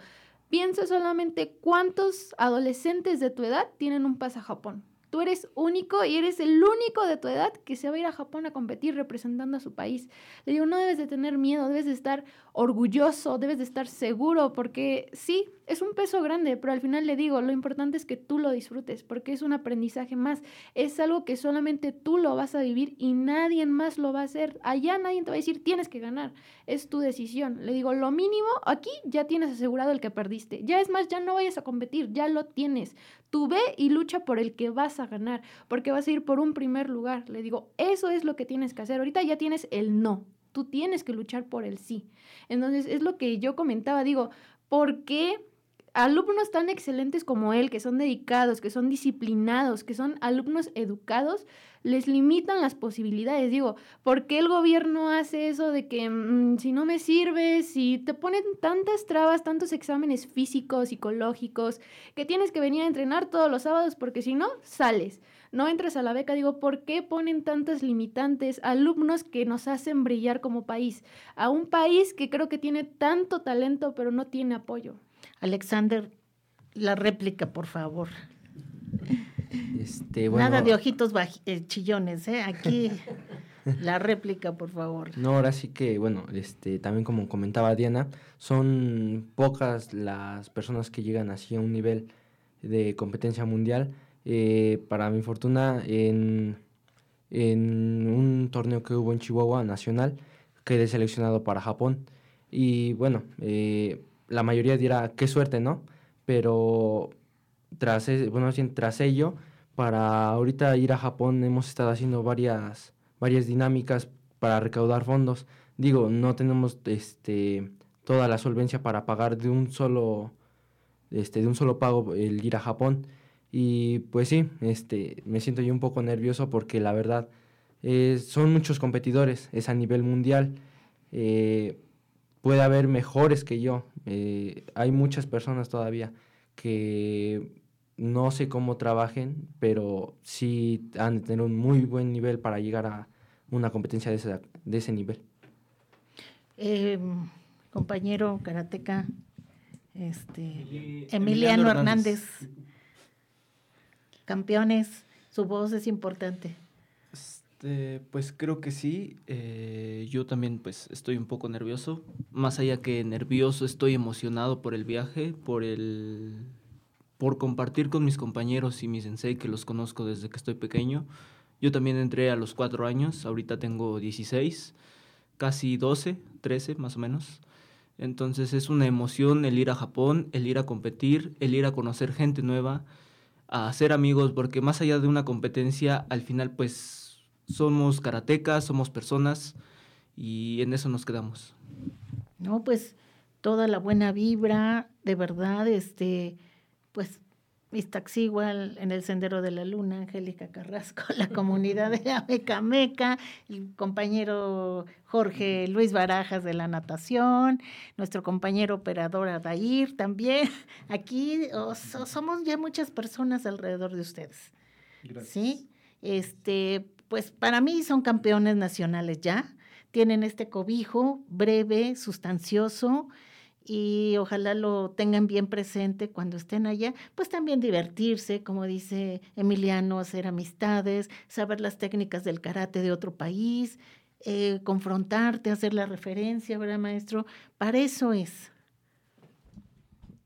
Piensa solamente cuántos adolescentes de tu edad tienen un pase a Japón. Tú eres único y eres el único de tu edad que se va a ir a Japón a competir representando a su país. Le digo, no debes de tener miedo, debes de estar orgulloso, debes de estar seguro, porque sí, es un peso grande, pero al final le digo, lo importante es que tú lo disfrutes, porque es un aprendizaje más, es algo que solamente tú lo vas a vivir y nadie más lo va a hacer. Allá nadie te va a decir, tienes que ganar, es tu decisión. Le digo, lo mínimo, aquí ya tienes asegurado el que perdiste. Ya es más, ya no vayas a competir, ya lo tienes. Tú ve y lucha por el que vas a ganar, porque vas a ir por un primer lugar. Le digo, eso es lo que tienes que hacer. Ahorita ya tienes el no, tú tienes que luchar por el sí. Entonces, es lo que yo comentaba, digo, ¿por qué alumnos tan excelentes como él, que son dedicados, que son disciplinados, que son alumnos educados, les limitan las posibilidades. Digo, ¿por qué el gobierno hace eso de que mmm, si no me sirves, si te ponen tantas trabas, tantos exámenes físicos, psicológicos, que tienes que venir a entrenar todos los sábados porque si no, sales? no entras a la beca, digo, ¿por qué ponen tantas limitantes alumnos que nos hacen brillar como país? A un país que creo que tiene tanto talento, pero no tiene apoyo. Alexander, la réplica, por favor. Este, bueno, Nada de ojitos eh, chillones, ¿eh? Aquí la réplica, por favor. No, ahora sí que, bueno, este, también como comentaba Diana, son pocas las personas que llegan así a un nivel de competencia mundial. Eh, para mi fortuna, en, en un torneo que hubo en Chihuahua nacional, quedé seleccionado para Japón. Y bueno, eh, la mayoría dirá, qué suerte, ¿no? Pero tras, bueno, tras ello, para ahorita ir a Japón hemos estado haciendo varias, varias dinámicas para recaudar fondos. Digo, no tenemos este, toda la solvencia para pagar de un solo, este, de un solo pago el ir a Japón. Y pues sí, este, me siento yo un poco nervioso porque la verdad eh, son muchos competidores, es a nivel mundial. Eh, puede haber mejores que yo. Eh, hay muchas personas todavía que no sé cómo trabajen, pero sí han de tener un muy buen nivel para llegar a una competencia de ese, de ese nivel. Eh, compañero karateca, este, Emiliano Emiliano Hernández. Hernández. Campeones, su voz es importante. Este, pues creo que sí. eh, yo también pues estoy un poco nervioso. Más allá que nervioso, estoy emocionado por el viaje, por el por compartir con mis compañeros y mi sensei que los conozco desde que estoy pequeño. Yo también entré a los cuatro años, ahorita tengo 16, casi 12, 13 más o menos. Entonces es una emoción el ir a Japón, el ir a competir, el ir a conocer gente nueva, a hacer amigos, porque más allá de una competencia, al final pues somos karatecas, somos personas y en eso nos quedamos. No, pues toda la buena vibra, de verdad, este, pues Iztaccíhuatl en el Sendero de la Luna, Angélica Carrasco, la comunidad de la Meca Meca, el compañero Jorge Luis Barajas de la natación, nuestro compañero operador Adair también. Aquí oh, so- somos ya muchas personas alrededor de ustedes. ¿sí? Este, pues para mí son campeones nacionales ya. Tienen este cobijo breve, sustancioso y ojalá lo tengan bien presente cuando estén allá, pues también divertirse, como dice Emiliano, hacer amistades, saber las técnicas del karate de otro país, eh, confrontarte, hacer la referencia, ¿verdad, maestro? Para eso es.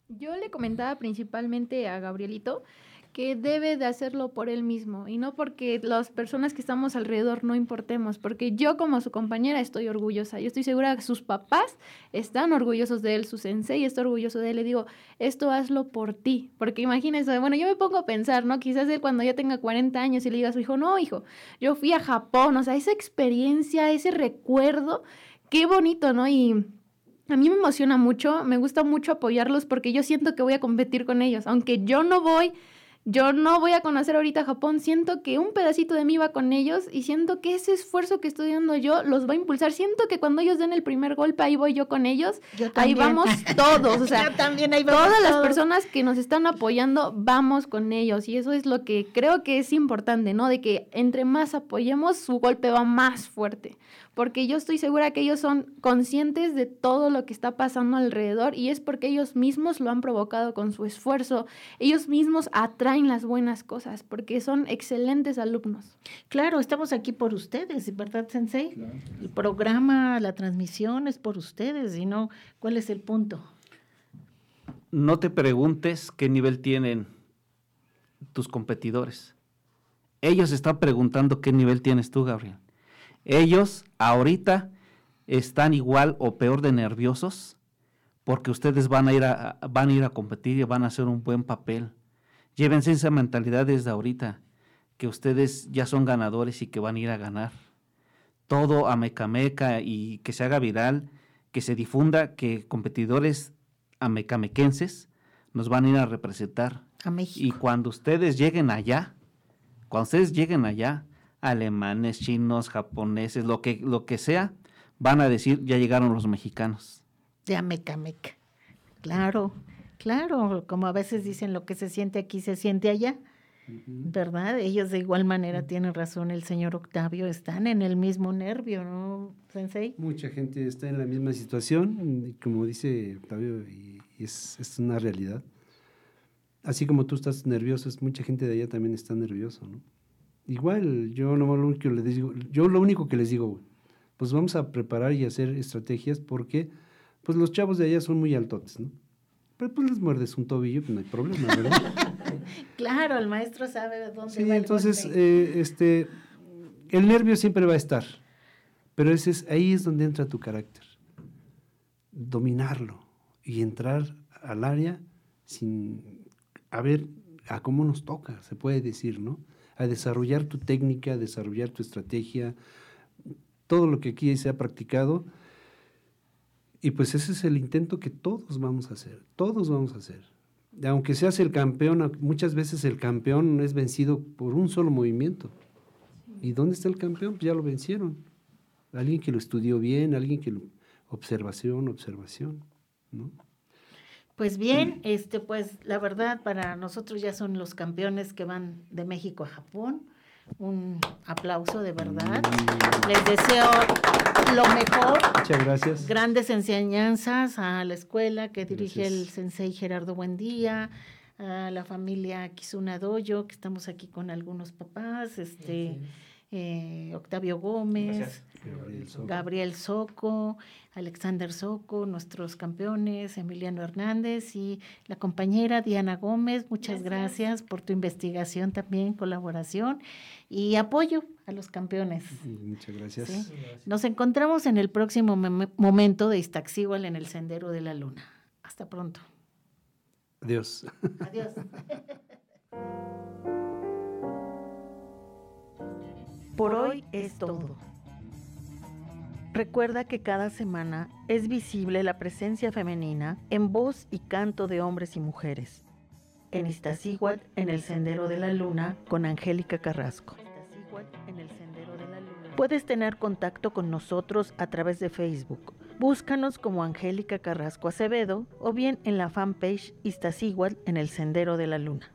Yo le comentaba principalmente a Gabrielito que debe de hacerlo por él mismo y no porque las personas que estamos alrededor no importemos, porque yo como su compañera estoy orgullosa, yo estoy segura que sus papás están orgullosos de él, su sensei está orgulloso de él, le digo, esto hazlo por ti, porque imagínense, bueno, yo me pongo a pensar, ¿no? Quizás él cuando ya tenga 40 años y le diga a su hijo, no, hijo, yo fui a Japón, o sea, esa experiencia, ese recuerdo, qué bonito, ¿no? Y a mí me emociona mucho, me gusta mucho apoyarlos porque yo siento que voy a competir con ellos. Aunque yo no voy, yo no voy a conocer ahorita Japón, siento que un pedacito de mí va con ellos y siento que ese esfuerzo que estoy dando yo los va a impulsar. Siento que cuando ellos den el primer golpe, ahí voy yo con ellos. ahí vamos todos, o sea, Yo también ahí vamos todas las todos. personas que nos están apoyando, vamos con ellos. Y eso es lo que creo que es importante, ¿no? De que entre más apoyemos, su golpe va más fuerte. Porque yo estoy segura que ellos son conscientes de todo lo que está pasando alrededor y es porque ellos mismos lo han provocado con su esfuerzo. Ellos mismos atraen las buenas cosas porque son excelentes alumnos. Claro, estamos aquí por ustedes, ¿verdad, Sensei? El programa, la transmisión es por ustedes, y no, ¿cuál es el punto? No te preguntes qué nivel tienen tus competidores. Ellos están preguntando qué nivel tienes tú, Gabriel. Ellos ahorita están igual o peor de nerviosos porque ustedes van a ir a, van a ir a competir y van a hacer un buen papel. Llévense esa mentalidad desde ahorita, que ustedes ya son ganadores y que van a ir a ganar. Todo a meca meca y que se haga viral, que se difunda, que competidores amecamequenses nos van a ir a representar. A México. Y cuando ustedes lleguen allá, cuando ustedes lleguen allá, alemanes, chinos, japoneses, lo que, lo que sea, van a decir, ya llegaron los mexicanos. De Amecameca. Claro, claro, como a veces dicen lo que se siente aquí se siente allá, ¿verdad? Ellos de igual manera tienen razón, el señor Octavio, están en el mismo nervio, ¿no, Sensei? Mucha gente está en la misma situación, y como dice Octavio, y, y es, es una realidad. Así como tú estás nervioso, es mucha gente de allá también está nervioso, ¿no? Igual, yo no lo único que les digo, yo lo único que les digo, pues vamos a preparar y hacer estrategias porque pues los chavos de allá son muy altotes, ¿no? Pero pues les muerdes un tobillo, pues no hay problema, ¿verdad? Claro, el maestro sabe de dónde Sí, va el entonces, eh, este, el nervio siempre va a estar, pero ese es, ahí es donde entra tu carácter. Dominarlo y entrar al área sin, a ver, a cómo nos toca, se puede decir, ¿no? A desarrollar tu técnica, a desarrollar tu estrategia, todo lo que aquí se ha practicado. Y pues ese es el intento que todos vamos a hacer, todos vamos a hacer. aunque seas el campeón, muchas veces el campeón es vencido por un solo movimiento. ¿Y dónde está el campeón? Pues ya lo vencieron. Alguien que lo estudió bien, alguien que lo... Observación, observación, ¿no? Pues bien, este, pues la verdad para nosotros ya son los campeones que van de México a Japón. Un aplauso de verdad. Les deseo lo mejor. Muchas gracias. Grandes enseñanzas a la escuela que dirige el sensei Gerardo Buendía, a la familia Kizuna Doyo, que estamos aquí con algunos papás, este eh, Octavio Gómez, Gabriel Soco. Gabriel Soco, Alexander Soco, nuestros campeones, Emiliano Hernández y la compañera Diana Gómez. Muchas gracias, por tu investigación también, colaboración y apoyo a los campeones. Muchas gracias. ¿sí? Nos encontramos en el próximo mom- momento de Iztaccíhuatl en el Sendero de la Luna. Hasta pronto. Adiós. Adiós. Por hoy es todo. Recuerda que cada semana es visible la presencia femenina en voz y canto de hombres y mujeres. En Iztaccíhuatl, en el Sendero de la Luna, con Angélica Carrasco. Puedes tener contacto con nosotros a través de Facebook. Búscanos como Angélica Carrasco Acevedo o bien en la fanpage Iztaccíhuatl en el Sendero de la Luna.